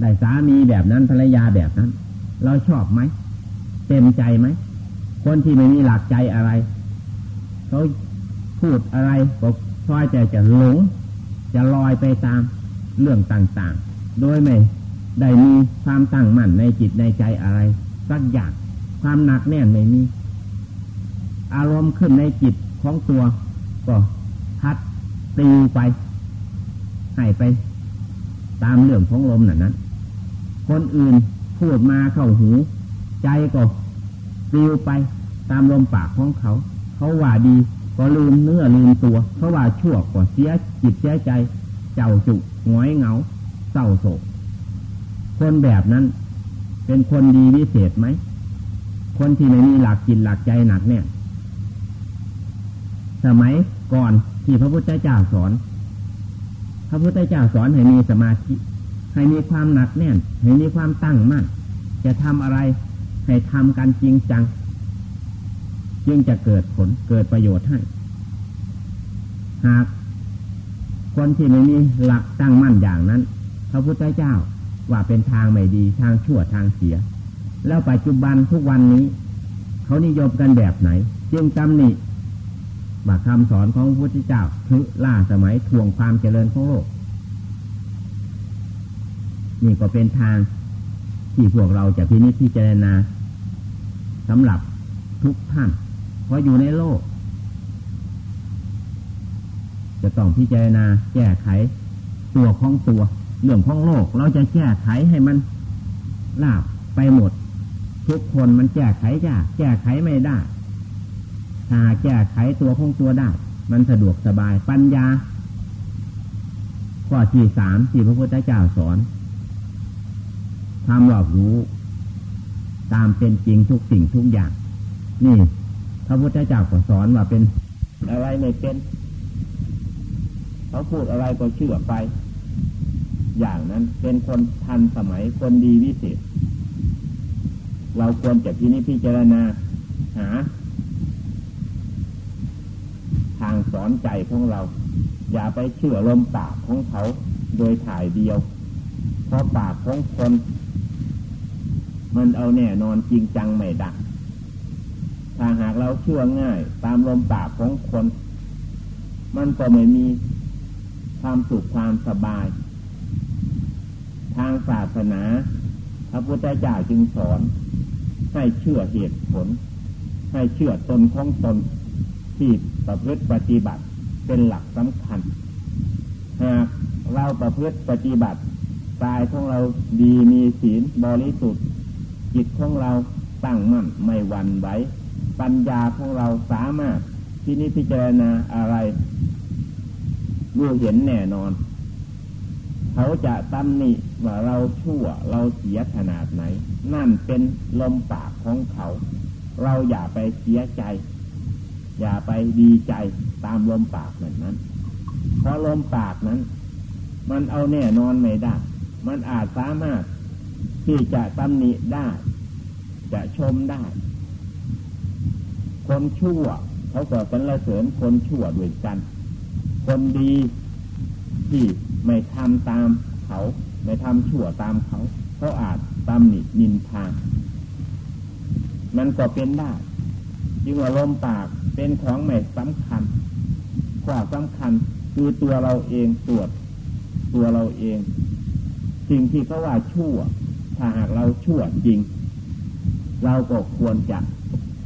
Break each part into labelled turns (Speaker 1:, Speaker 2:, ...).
Speaker 1: ได้สามีแบบนั้นภรรยาแบบนั้น เราชอบไหมเต็มใจไหมคนที่ไม่มีหลักใจอะไรเขาพูดอะไรก็พอใจจะหลง จะลอยไปตามเรื่องต่างๆ โดยไม่ได้มีความตั้งมั่นในจิตในใจอะไรสักอย่างความหนักแน่นไม่มีอารมณ์ขึ้นในจิตของตัวก็พัดตีไปให้ไป ตามเรื่องของลมนั่นนั้น คนอื่นพูดมาเข้าหู ใจก็ตีไปตามลมปากของเขา เขาว่าดีก็ลืมเนื้อลืมตัว เขาว่าชั่วก็เสียจิตเสียใจ เจ้าจุหงอยเหงา เศร้าโศก คนแบบนั้น เป็นคนดีวิเศษไหม คนที่ไม่มีหลักจิตหลักใจหนักเนี่ย สมัยก่อนที่พระพุทธเจ้าสอน พระพุทธเจ้าสอนให้มีสมาธิ ให้มีความหนักแน่น ให้มีความตั้งมั่น จะทำอะไร ให้ทำกันจริงจัง จึงจะเกิดผลเกิดประโยชน์ให้ หากคนที่ไม่มีหลักตั้งมั่นอย่างนั้น พระพุทธเจ้าว่าเป็นทางไม่ดีทางชั่วทางเสีย แล้วปัจจุบันทุกวันนี้ เขานิยมกันแบบไหน จึงตำหนิบาคำสอนของพระพุทธเจ้าคือล่าสมัยทวงความเจริญของโลก นี่ก็เป็นทางที่พวกเราจะพินิจพิจารณาสำหรับทุกท่าน เพราะอยู่ในโลก จะต้องพิจารณาแก้ไข ตัวของตัว เรื่องของโลก เราจะแก้ไขให้มันลาบไปหมด ทุกคนมันแก้ไขยากแก้ไขไม่ได้ ถ้าแก้ไขตัวของตัวได้ มันสะดวกสบายปัญญาข้อที่สามที่พระพุทธเจ้าสอน ความรอบรู้ ตามเป็นจริงทุกสิ่งทุกอย่าง นี่พระพุทธเจ้าก็สอนว่าเป็นอะไรไม่เป็นเขาพูดอะไรก็เชื่อไป อย่างนั้นเป็นคนทันสมัยคนดีวิเศษ เราควรจะพินิจพิจารณาหา ทางสอนใจของเรา อย่าไปเชื่อลมปากของเขาโดยถ่ายเดียว เพราะปากของคน มันเอาแน่นอนจริงจังไม่ได้ถ้าหากเราเชื่อง่าย ตามลมปากของคน มันก็ไม่มีความสุขความสบาย ทางศาสนาพระพุทธเจ้าจึงสอน ให้เชื่อเหตุผล ให้เชื่อตนของตนที่ประพฤติปฏิบัติเป็นหลักสำคัญ หากเราประพฤติปฏิบัติกายของเราดีมีศีลบริสุทธิ์ จิตของเราตั้งมั่นไม่หวั่นไหวปัญญาของเราสามารถที่นี้พิจารณาอะไรรู้เห็นแน่นอน เขาจะตำหนิว่าเราชั่วเราเสียขนาดไหน นั่นเป็นลมปากของเขา เราอย่าไปเสียใจ อย่าไปดีใจตามลมปากแบบนั้น เพราะลมปากนั้น มันเอาแน่นอนไม่ได้ มันอาจสามารถ ที่จะตำหนิได้ จะชมได้ คนชั่ว เขาก็เป็นละเสริญคนชั่วด้วยกัน คนดีที่ไม่ทำตามเขา ไม่ทำชั่วตามเขา เขาอาจตำหนินินทามันก็เป็นได้ยิ่งว่าลมปากเป็นของไม่สำคัญข้อสำคัญคือตัวเราเองตรวจตัวเราเอง สิ่งที่เขาว่าชั่ว ถ้าหากเราชั่วจริง เราก็ควรจะ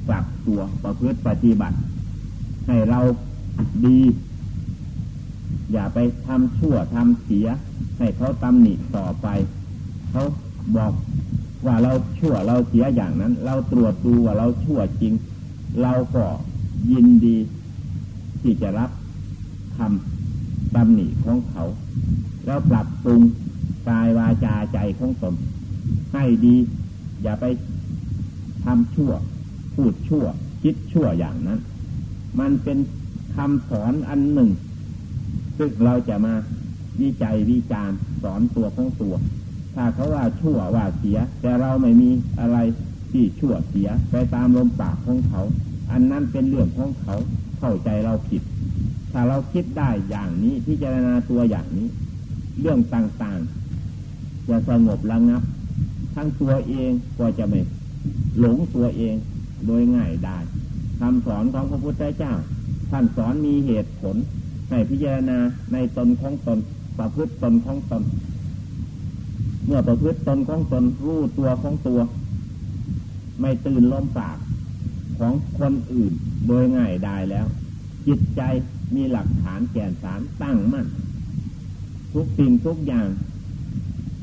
Speaker 1: ปรับตัวประพฤติปฏิบัติ ให้เราดี อย่าไปทำชั่วทำเสีย ให้เขาตำหนิต่อไป เขาบอกว่าเราชั่วเราเสียอย่างนั้น เราตรวจดูว่าเราชั่วจริง เราก็ยินดี ที่จะรับคำตำหนิของเขา แล้วปรับปรุงกายวาจาใจของตน ให้ดี อย่าไปทำชั่ว พูดชั่ว คิดชั่วอย่างนั้น มันเป็นคำสอนอันหนึ่ง ซึ่งเราจะมาวิจัยวิจารณ์สอนตัวของตัว ถ้าเขาว่าชั่วว่าเสีย แต่เราไม่มีอะไรที่ชั่วเสีย ไปตามลมปากของเขา อันนั้นเป็นเรื่องของเขาเข้าใจเราผิด ถ้าเราคิดได้อย่างนี้พิจารณาตัวอย่างนี้ เรื่องต่างๆจะสงบระงับ ทั้งตัวเองก็จะไม่หลงตัวเองโดยง่ายได้คำสอนของพระพุทธเจ้า ท่านสอนมีเหตุผล ให้พิจารณาในตนของตน ประพฤติตนของตน เมื่อประพฤติตนของตนรู้ตัวของตัว ไม่ตื่นลมปากของคนอื่นโดยง่ายได้แล้ว จิตใจมีหลักฐานแก่นสารตั้งมั่นทุกสิ่งทุกอย่าง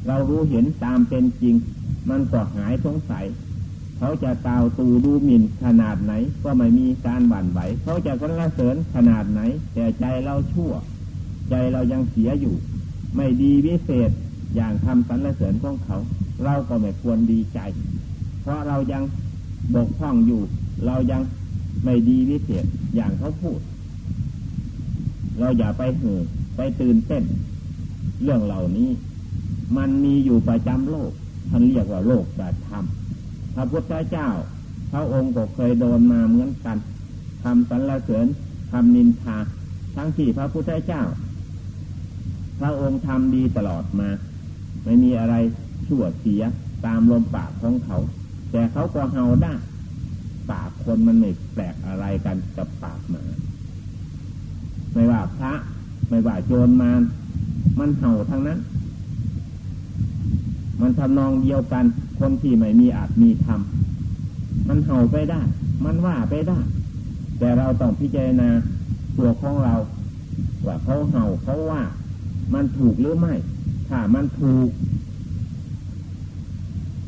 Speaker 1: เรารู้เห็นตามเป็นจริง มันก็หายสงสัย เขาจะตาวตูดูหมิ่นขนาดไหน ก็ไม่มีการหวั่นไหว เขาจะกระเสริญขนาดไหน แต่ใจเราชั่ว ใจเรายังเสียอยู่ ไม่ดีวิเศษอย่างทำสรรเสริญของเขา เราก็ไม่ควรดีใจ เพราะเรายังบกพร่องอยู่ เรายังไม่ดีวิเศษอย่างเขาพูด เราอย่าไปเห่อไปตื่นเต้น เรื่องเหล่านี้ มันมีอยู่ประจำโลกท่านเรียกว่าโลกแบบธรรมพระพุทธเจ้าพระองค์ก็เคยโดนมาเหมือนกันทำสรรเสริญทำนินทา ทั้งที่พระพุทธเจ้า พระองค์ทำดีตลอดมา ไม่มีอะไรชั่วเสียตามลมปากของเขา แต่เขาก็เฮาได้ปากคนมันไม่แปลกอะไรกันกับปากหมา ไม่ว่าพระ ไม่ว่าโจรมารมันเห่าทั้งนั้น มันทำนองเดียวกัน คนที่ไม่มีอาจมีธรรมมันเห่าไปได้ มันว่าไปได้ แต่เราต้องพิจารณาตัวของเรา ว่าเขาเห่าเขาว่า มันถูกหรือไม่ ถ้ามันถูก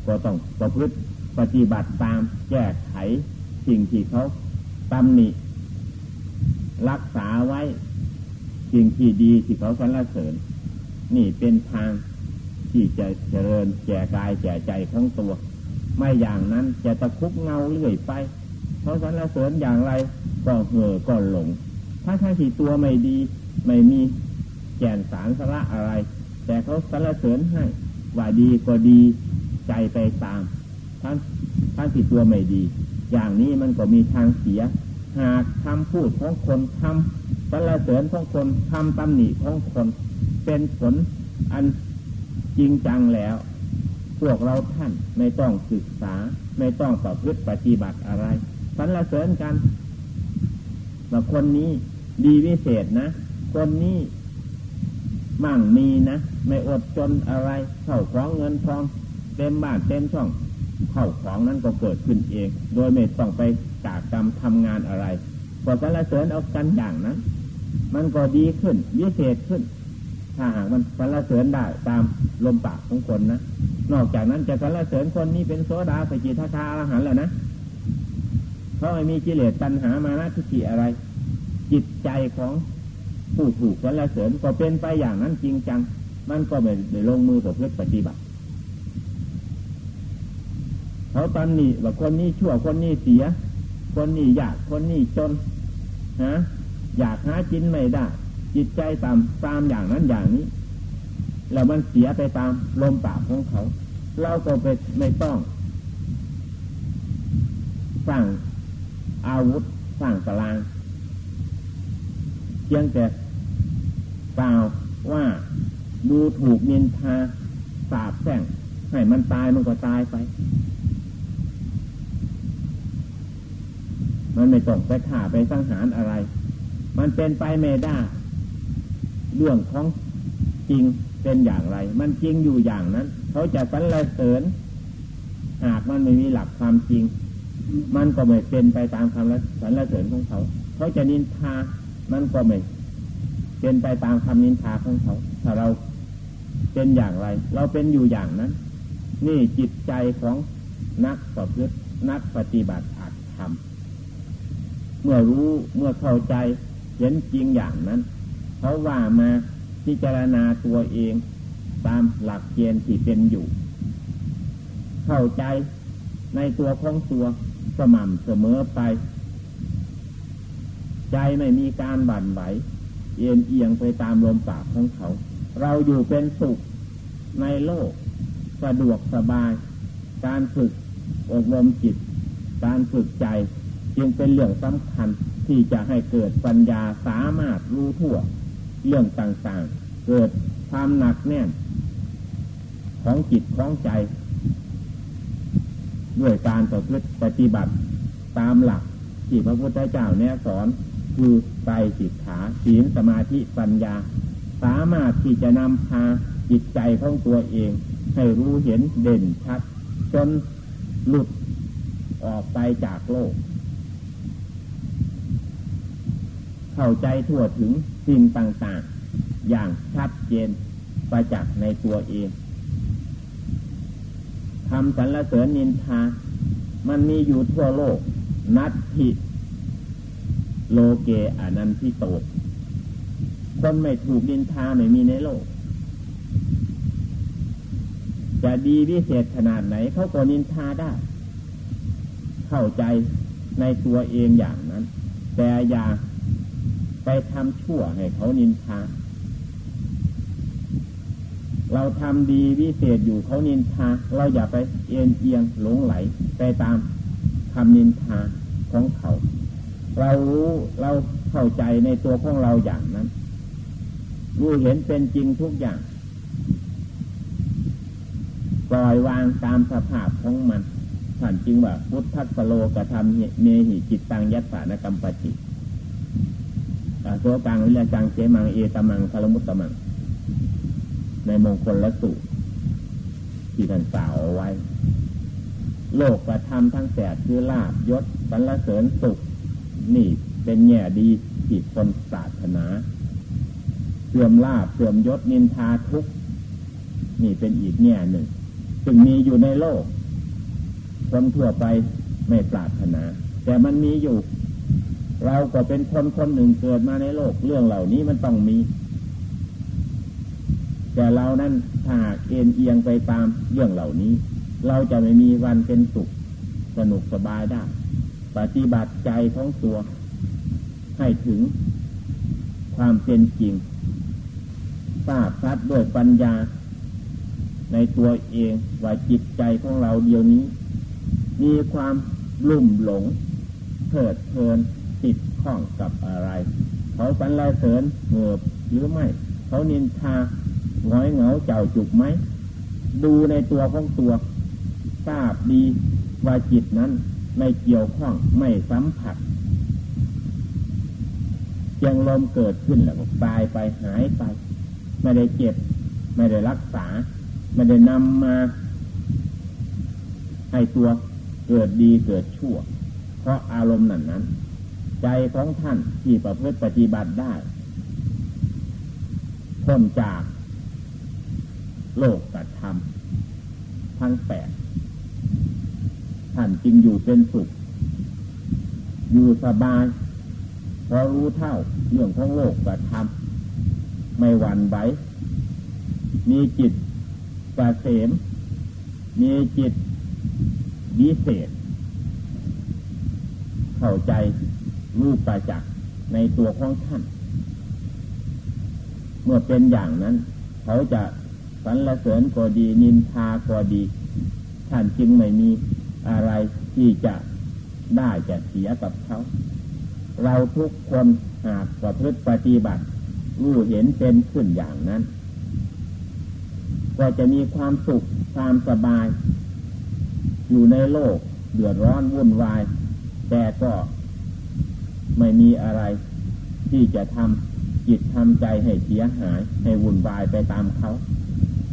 Speaker 1: ก็ต้องประพฤติปฏิบัติตามแก้ไขสิ่งที่เขาตำหนิรักษาไว้ สิ่งที่ดีที่เขาสรรเสริญ นี่เป็นทาง ที่จะเจริญแก่กายแก่ใจของตัว ไม่อย่างนั้นจะตะคุบเงาเรื่อยไปเขาสรรเสริญอย่างไรก็เห่อก็หลง ถ้าใครที่ตัวไม่ดี ไม่มีแก่นสารสาระอะไร แต่เขาสรรเสริญให้ว่าดีก็ดีใจไปตามท่านท่านที่ตัวไม่ดี อย่างนี้มันก็มีทางเสีย หากคำพูดของคนทำสรรเสริญของคนทำตำหนิของคน เป็นผลอัน จริงจังแล้ว พวกเราท่านไม่ต้องศึกษา ไม่ต้องประพฤติปฏิบัติอะไรสรรเสริญกันว่าคนนี้ดีวิเศษนะ คนนี้มั่งมีนะ ไม่อดจนอะไรเข้าของเงินทอง เต็มบ้านเต็มช่องเข้าของนั้นก็เกิดขึ้นเอง โดยไม่ต้องไปจากกรรมทำงานอะไรพอสรรเสริญเอากันอย่างนั้น มันก็ดีขึ้นวิเศษขึ้น ถ้าหากมันสรรเสริญได้ตามลมปากของคนนะนอกจากนั้นจะสรรเสริญคนนี้เป็นโสดาสกิทาคาอรหันแล้วนะเขาไม่มีกิเลสตัณหามานะทิฏฐิอะไร จิตใจของผู้ถูกสรรเสริญก็เป็นไปอย่างนั้นจริงจัง มันก็ไม่ได้ลงมือกับเพื่อปฏิบัติเขาตอนนี้ว่าคนนี้ชั่วคนนี้เสีย คนนี้อยากคนนี้จนฮะอยากหาจินไม่ได้ จิตใจตามตามอย่างนั้นอย่างนี้ แล้วมันเสียไปตามลมปากของเขา เราก็ไปไม่ต้องสร้างอาวุธสร้างตารางเพียงแต่กล่าวว่าดูถูกเนินทาสาบแช่งให้มันตายมันก็ตายไป มันไม่ต้องไปฆ่าไปสังหารอะไร มันเป็นไปไม่ได้ เรื่องของจริงเป็นอย่างไร มันจริงอยู่อย่างนั้น เขาจะสรรเสริญ หากมันไม่มีหลักความจริง มันก็ไม่เป็นไปตามคำสรรเสริญของเขา เขาจะนินทา มันก็ไม่เป็นไปตามคำนินทาของเขา ถ้าเราเป็นอย่างไร เราเป็นอยู่อย่างนั้น นี่จิตใจของนักสอบยึดนักปฏิบัติอาจทำเมื่อรู้เมื่อเข้าใจเห็นจริงอย่างนั้น เขาว่ามาพิจารณาตัวเองตามหลักเกณฑ์ที่เป็นอยู่ เข้าใจในตัวของตัวสม่ำเสมอไป ใจไม่มีการบั่นไหวเอียงเอียงไปตามลมปากของเขา เราอยู่เป็นสุขในโลก สะดวกสบาย การฝึกอบรมจิต การฝึกใจ จึงเป็นเรื่องสำคัญที่จะให้เกิดปัญญาสามารถรู้ทั่ว เรื่องต่างๆ เกิดความหนักแน่น ของจิตของใจ ด้วยการประพฤติปฏิบัติตามหลักที่พระพุทธเจ้าเนี่ยสอนคือใจสิกขาศีลสมาธิปัญญา สามารถที่จะนำพาจิตใจของตัวเอง ให้รู้เห็นเด่นชัด จนหลุดออกไปจากโลก เข้าใจทั่วถึง สิ่งต่างๆ อย่างชัดเจนประจักษ์ในตัวเองทำสรรเสริญนินทา มันมีอยู่ทั่วโลก นัตถิโลเกอนันทิโต คนไม่ถูกนินทาไม่มีในโลก จะดีวิเศษขนาดไหนเขาก็นินทาได้ เข้าใจในตัวเองอย่างนั้น แต่อย่า ไปทำชั่วให้เขานินทา เราทำดีวิเศษอยู่เขานินทา เราอย่าไปเอ็นเอียงหลงไหล ไปตามคำนินทาของเขา เรารู้เราเข้าใจในตัวของเราอย่างนั้น รู้เห็นเป็นจริงทุกอย่าง ปล่อยวางตามสภาพของมันท่านจึงว่าพุทธัสโลกธรรมเมหิจิตตังยัตสานกรรมปจิ โสกังวิลจังเจมังเอตมังคารมุตตมัง ในมงคลละสูตรที่ท่านกล่าวไว้ โลกกระทำทั้งแสดคือลาบยศสรรเสริญสุข นี่เป็นแง่ดีที่คนศาสนาเสื่อมลาบเสื่อมยศนินทาทุกนี่เป็นอีกแง่หนึ่ง ซึ่งมีอยู่ในโลกคนทั่วไปไม่ปรารถนา แต่มันมีอยู่ เราก็เป็นคนคนหนึ่งเกิดมาในโลกเรื่องเหล่านี้มันต้องมี แต่เรานั้นถ้าเอ็นเอียงไปตามเรื่องเหล่านี้ เราจะไม่มีวันเป็นสุขสนุกสบายได้ ปฏิบัติใจของตัวให้ถึงความเป็นจริงทราบชัดด้วยปัญญา ในตัวเองว่าจิตใจของเราเดียวนี้ มีความลุ่มหลงเพิดเพลิน ติดข้องกับอะไร เขาสรรเสริญเหงือบหรือไม่ เขานินทาง้อยเหงาเจ้าจุกไหม ดูในตัวของตัวทราบดีว่าจิตนั้นไม่เกี่ยวข้องไม่สัมผัสเพียงลมเกิดขึ้นแล้วก็ตายไปหายไป ไม่ได้เจ็บ ไม่ได้รักษา ไม่ได้นำมาให้ตัวเกิดดีเกิดชั่ว เพราะอารมณ์นั้นนั้น ใจของท่านที่ประพฤติปฏิบัติได้พ้นจากโลกกับธรรมทั้งแปดท่านจริงอยู่เป็นสุข อยู่สบายเพราะรู้เท่าเรื่องของโลกกับธรรมไม่หวั่นไหวมีจิตกระเสมมีจิตวิเศษ เข้าใจ รู้ประจักษ์ในตัวของท่าน เมื่อเป็นอย่างนั้น เขาจะสรรเสริญก็ดี นินทาก็ดี ท่านจึงไม่มีอะไรที่จะได้จะเสียกับเขา เราทุกคนหากประพฤติปฏิบัติรู้เห็นเป็นขึ้นอย่างนั้น ก็จะมีความสุขความสบาย อยู่ในโลกเดือดร้อนวุ่นวาย แต่ก็ ไม่มีอะไรที่จะทำจิตทำใจให้เสียหาย ให้วุ่นวายไปตามเขา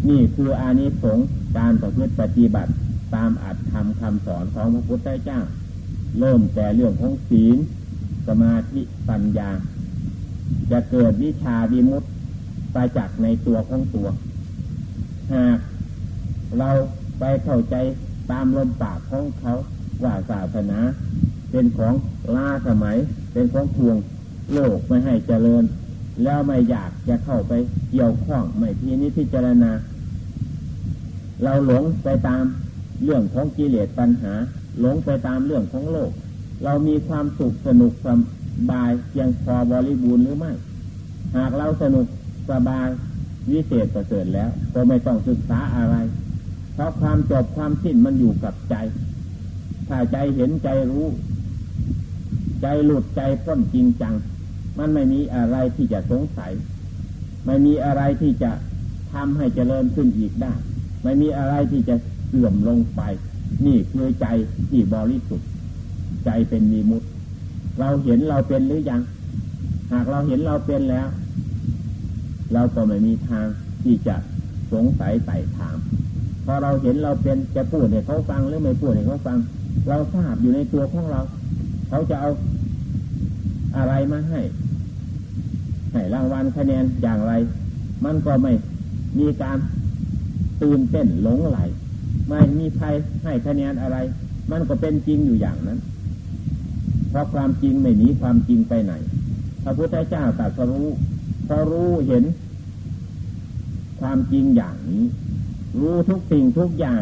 Speaker 1: นี่คืออานิสงส์การประพฤติปฏิบัติตามอัตธรรมคำสอนของพระพุทธเจ้า เริ่มแต่เรื่องของศีล สมาธิปัญญา จะเกิดวิชาวิมุตต์ไปจากในตัวของตัว หากเราไปเข้าใจตามลมปากของเขาว่าศาสนาเป็นของ ล่าสมัยเป็นของทวงโลกไม่ให้เจริญ แล้วไม่อยากจะเข้าไปเกี่ยวข้องไม่ทีนี้พิจารณา เราหลงไปตามเรื่องของกิเลสปัญหา หลงไปตามเรื่องของโลก เรามีความสุขสนุกสบายเพียงพอบริบูรณ์หรือไม่ หากเราสนุกสบายวิเศษประเสริฐแล้ว ก็ไม่ต้องศึกษาอะไร เพราะความจบความสิ้นมันอยู่กับใจ ถ้าใจเห็นใจรู้ ใจหลุดใจพ้นจริงจัง มันไม่มีอะไรที่จะสงสัย ไม่มีอะไรที่จะทำให้เจริญขึ้นอีกได้ ไม่มีอะไรที่จะเสื่อมลงไป นี่คือใจที่บริสุทธิ์ ใจเป็นมีมุตเราเห็นเราเป็นหรือยัง หากเราเห็นเราเป็นแล้ว เราก็ไม่มีทางที่จะสงสัยไต่ถาม พอเราเห็นเราเป็นจะพูดให้เขาฟังหรือไม่พูดให้เขาฟัง เราทราบอยู่ในตัวของเรา เขาจะเอาอะไรมาให้ ให้รางวัลคะแนนอย่างไร มันก็ไม่มีการตื่นเต้นหลงไหล ไม่มีใครให้คะแนนอะไร มันก็เป็นจริงอยู่อย่างนั้น เพราะความจริงไม่หนีความจริงไปไหน พระพุทธเจ้าตรัสรู้พอรู้เห็น ความจริงอย่างนี้ รู้ทุกสิ่งทุกอย่าง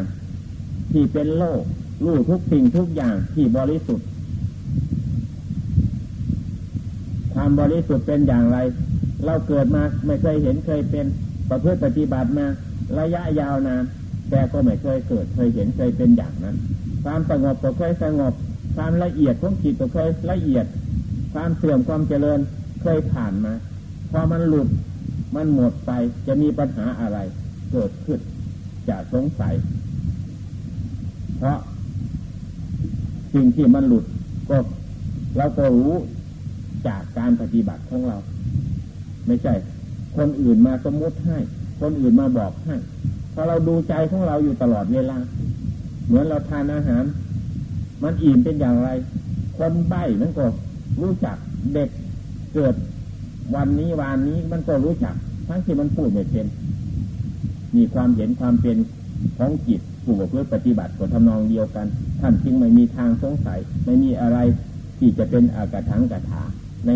Speaker 1: ที่เป็นโลก รู้ทุกสิ่งทุกอย่างที่บริสุทธิ์ ความบริสุทธิ์เป็นอย่างไร เราเกิดมาไม่เคยเห็นเคยเป็นประพฤติปฏิบัติมาระยะยาวนานแต่ก็ไม่เคยเกิดเคยเห็นเคยเป็นอย่างนั้น ความสงบก็เคยสงบ ความละเอียดของจิตก็เคยละเอียด ความเสื่อมความเจริญเคยผ่านมา พอมันหลุดมันหมดไปจะมีปัญหาอะไรเกิดขึ้นจะสงสัย เพราะสิ่งที่มันหลุดก็เราก็รู้ จากการปฏิบัติของเรา ไม่ใช่ คนอื่นมาสมมติให้ คนอื่นมาบอกให้พอเราดูใจของเราอยู่ตลอดเวลา เหมือนเราทานอาหาร มันอิ่มเป็นอย่างไร คนใบ้มันก็รู้จักเด็กเกิดวันนี้วานนี้มันก็รู้จัก ทั้งที่มันพูดไม่เป็นมีความเห็นความเป็นของจิตผู้ประพฤติปฏิบัติก็ทำนองเดียวกัน ท่านจึงไม่มีทางสงสัย ไม่มีอะไรที่จะเป็นอากาถังกระถา ใน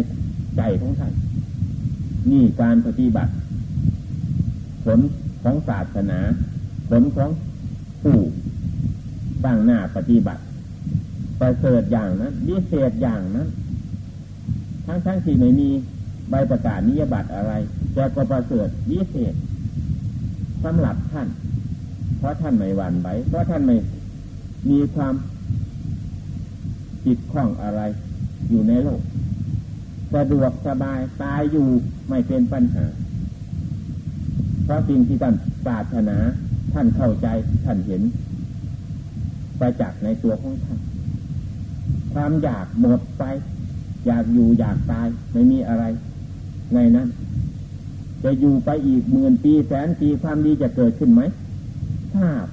Speaker 1: ใจของท่านนี่การปฏิบัติ ผลของศาสนา ผลของผู้ตั้งหน้าปฏิบัติประเสริฐอย่างนั้นวิเศษอย่างนั้น ทั้งทั้งที่ไม่มีใบประกาศนิยบัตรอะไรแต่ก็ประเสริฐวิเศษสำหรับท่าน เพราะท่านไม่หวั่นไหวเพราะท่านไม่มีความจิตคล่องอะไรอยู่ในโลก สะดวกสบายตายอยู่ไม่เป็นปัญหา เพราะสิ่งที่ท่านปรารถนาท่านเข้าใจท่านเห็นไปจากในตัวของท่านความอยากหมดไป อยากอยู่อยากตายไม่มีอะไร ในนั้นจะอยู่ไปอีกหมื่นปีแสนปีความดีจะเกิดขึ้นไหมทราบ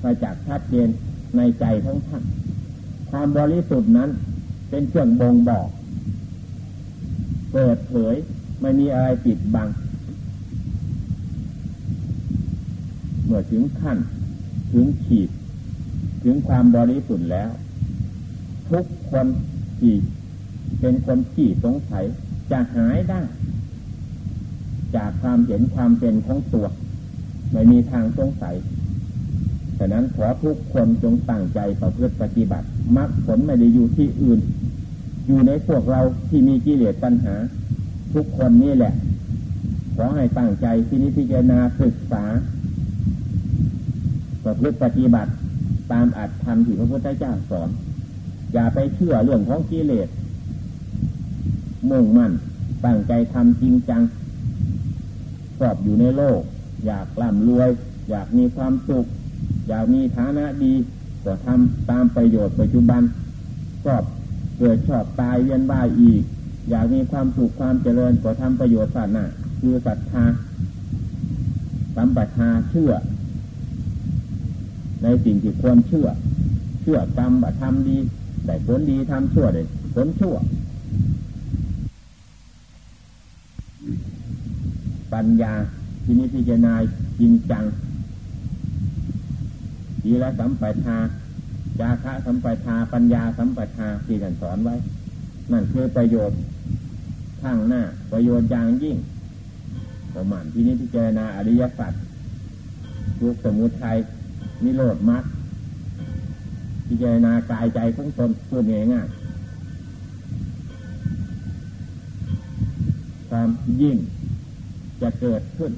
Speaker 1: ไปจากชัดเจนในใจทั้งท่านความบริสุทธิ์นั้นเป็นเครื่องบ่งบอก เปิดเผย ไม่มีอะไรปิดบัง เมื่อถึงขั้น ถึงขีด ถึงความบริสุทธิ์แล้ว ทุกคนที่เป็นคนขี่สงสัยจะหายได้ จากความเห็นความเป็นของตัว ไม่มีทางสงสัยฉะนั้นขอทุกคนจงตั้งใจประพฤติปฏิบัติมรรคผลไม่ได้อยู่ที่อื่น อยู่ในพวกเราที่มีกิเลสตัณหา ทุกคนนี่แหละ ขอให้ตั้งใจที่นิพพานาศึกษาประพฤติปฏิบัติตามอัตธรรมที่พระพุทธเจ้าสอน อย่าไปเชื่อเรื่องของกิเลสมุ่งมั่นตั้งใจทำจริงจังสอบอยู่ในโลก อยากร่ำรวย อยากมีความสุข อยากมีฐานะดีก็ทำตามประโยชน์ปัจจุบันสอบ เกิดชอบตายเวียนว่ายอีก อยากมีความสุขความเจริญก็ทำประโยชน์ศาสนาคือศรัทธาสัมปทาเชื่อ ในสิ่งที่ควรเชื่อ เชื่อกรรมทำดีได้ผลดีทำชั่วได้ผลชั่ว ปัญญาที่นี้พิจารณาจริงจังดีและสัมปทา จาคะสัมปทาปัญญาสัมปทาที่ท่านสอนไว้ นั่นคือประโยชน์ข้างหน้า ประโยชน์อย่างยิ่งประมาณที่นี้พิจารณาอริยสัจทุกสมุทัยนิโรธมรรคพิจารณากายใจของตนพูดง่ายๆความยิ่งจะเกิดขึ้น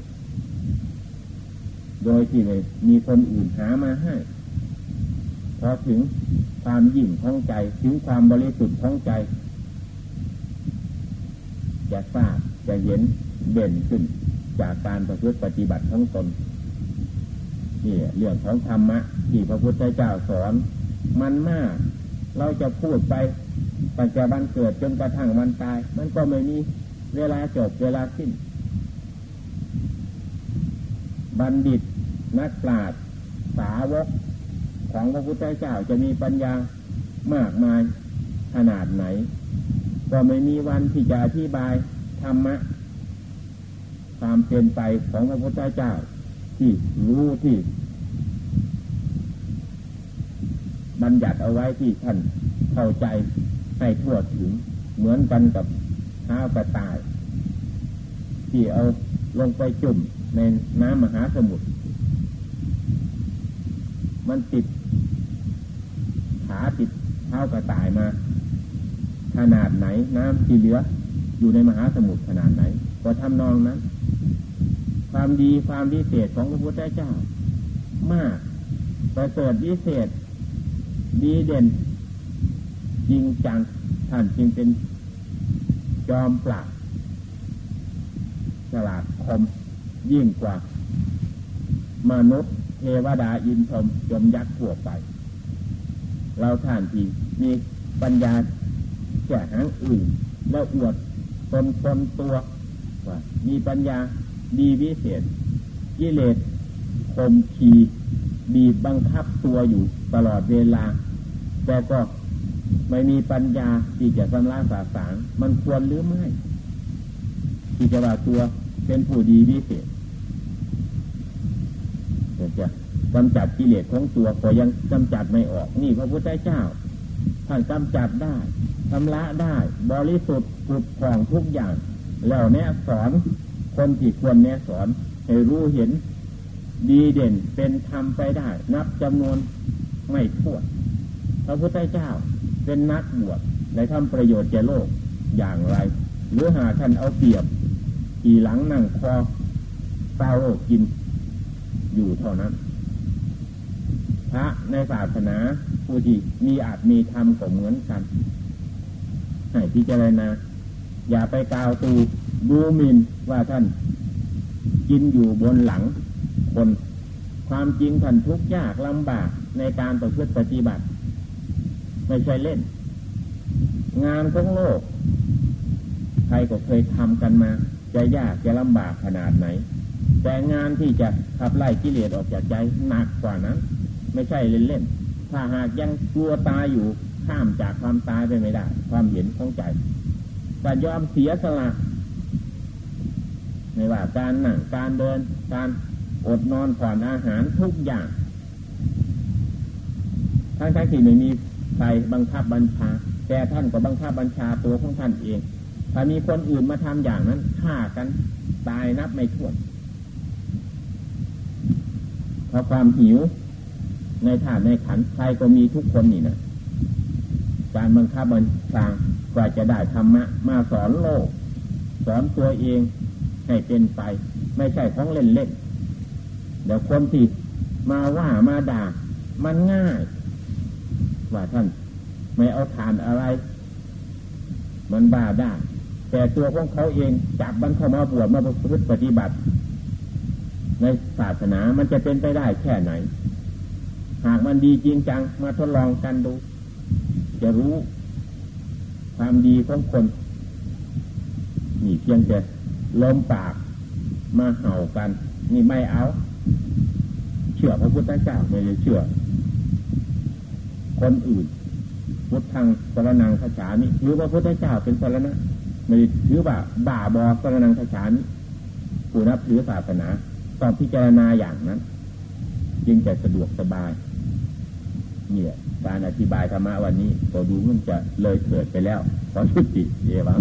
Speaker 1: โดยที่ไม่มีคนอื่นหามาให้ พอถึงความยิ่งของใจ ถึงความบริสุทธิ์ของใจ จะทราบจะเห็นเด่นขึ้น จากการประพฤติปฏิบัติของตนนี่เรื่องของธรรมะที่พระพุทธเจ้าสอน มันมาก เราจะพูดไปตั้งแต่วันเกิดจนกระทั่งวันตาย มันก็ไม่มีเวลาจบเวลาสิ้น บัณฑิตนักปราชญ์สาวก ของพระพุทธเจ้าจะมีปัญญามากมายขนาดไหน ก็ไม่มีวันที่จะอธิบายธรรมะความเป็นไปของพระพุทธเจ้า ที่รู้ที่ บัญญัติเอาไว้ที่ท่านเข้าใจให้ทั่วถึงเหมือนกันกับท้าวกระต่าย ที่เอาลงไปจุ่มในน้ำมหาสมุทรมันติด ขาติดเท้ากระต่ายมา ขนาดไหนน้ำที่เหลือ อยู่ในมหาสมุทรขนาดไหนก็ทำนองนั้น ความดีความพิเศษของพระพุทธเจ้า มากประเสริฐพิเศษ ดีเด่นจริงจังท่านจึงเป็นจอมปราบฉลาดคมยิ่งกว่า มนุษย์เทวดาอินทรมยมยักษ์ทั่วไป เราท่านที่มีปัญญาแก่หางอื่น แล้วอวดตนตนตัวว่ามีปัญญาดีวิเศษกิเลสคมขีบีบบังคับตัวอยู่ตลอดเวลา แต่ก็ไม่มีปัญญาที่จะสำลักสาสางมันควรหรือไม่ ที่จะว่าตัวเป็นผู้ดีวิเศษจะ กำจัดกิเลสของตัวก็ยังกำจัดไม่ออก นี่พระพุทธเจ้าท่านกำจัดได้ทำละได้ บริสุทธิ์ผุดผ่องทุกอย่าง แล้วแนะสอนคนที่ควรแนะสอน ให้รู้เห็น ดีเด่นเป็นธรรมไปได้ นับจำนวนไม่ถ้วนพระพุทธเจ้าเป็นนักบวชในทำประโยชน์แก่โลกอย่างไร หรือหาท่านเอาเปรียบขี่หลังนั่งคอเต้าโลกกินอยู่เท่านั้น พระในศาสนาผู้ที่มีอาจมีธรรมก็เหมือนกันให้พิจารณาอย่าไปกล่าวตูดูมินว่าท่านกินอยู่บนหลังคน ความจริงท่านทุกข์ยากลำบากในการประพฤติปฏิบัติ ไม่ใช่เล่น งานของโลก ใครก็เคยทำกันมา จะยากจะลำบากขนาดไหน แต่งานที่จะขับไล่กิเลสออกจากใจหนักกว่านั้น ไม่ใช่เล่นๆ ถ้าหากยังกลัวตายอยู่ข้ามจากความตายไปไม่ได้ ความเห็นของใจแต่ยอมเสียสละไม่ว่าการนั่งการเดิน การอดนอนผ่อนอาหารทุกอย่าง ทั้งทั้งที่ไม่มีใครบังคับบัญชา แต่ท่านก็บังคับบัญชาตัวของท่านเอง ถ้ามีคนอื่นมาทำอย่างนั้นฆ่ากันตายนับไม่ถ้วนเพราะความหิว ในธาตุในขันใครก็มีทุกคนนี่นะการบังคับบัญชากว่าจะได้ธรรมะ มาสอนโลก สอนตัวเองให้เป็นไป ไม่ใช่ของเล่นเล่นเดี๋ยวคนที่มาว่ามาด่า มันง่าย ว่าท่านไม่เอาทานอะไร มันบ้าได้ แต่ตัวของเขาเองจับมันเข้ามาบวชมาปฏิบัติ ในศาสนามันจะเป็นไปได้แค่ไหน หากมันดีจริงจังมาทดลองกันดู จะรู้ความดีของคนนี่เพียงแต่ลมปากมาเห่ากัน นี่ไม่เอา เชื่อพระพุทธเจ้าไม่ได้เชื่อ คนอื่นพุทธังสรนังขฉามิถือว่าพระพุทธเจ้าเป็นสรณะไม่ถือว่าบ่าบอสรนังขฉามิผู้นับถือศาสนาต้องพิจารณาอย่างนั้น จึงจะสะดวกสบาย เนี่ย การอธิบายธรรมะวันนี้ก็ดูมันจะเลยเกิดไปแล้วขอสุติเอวัง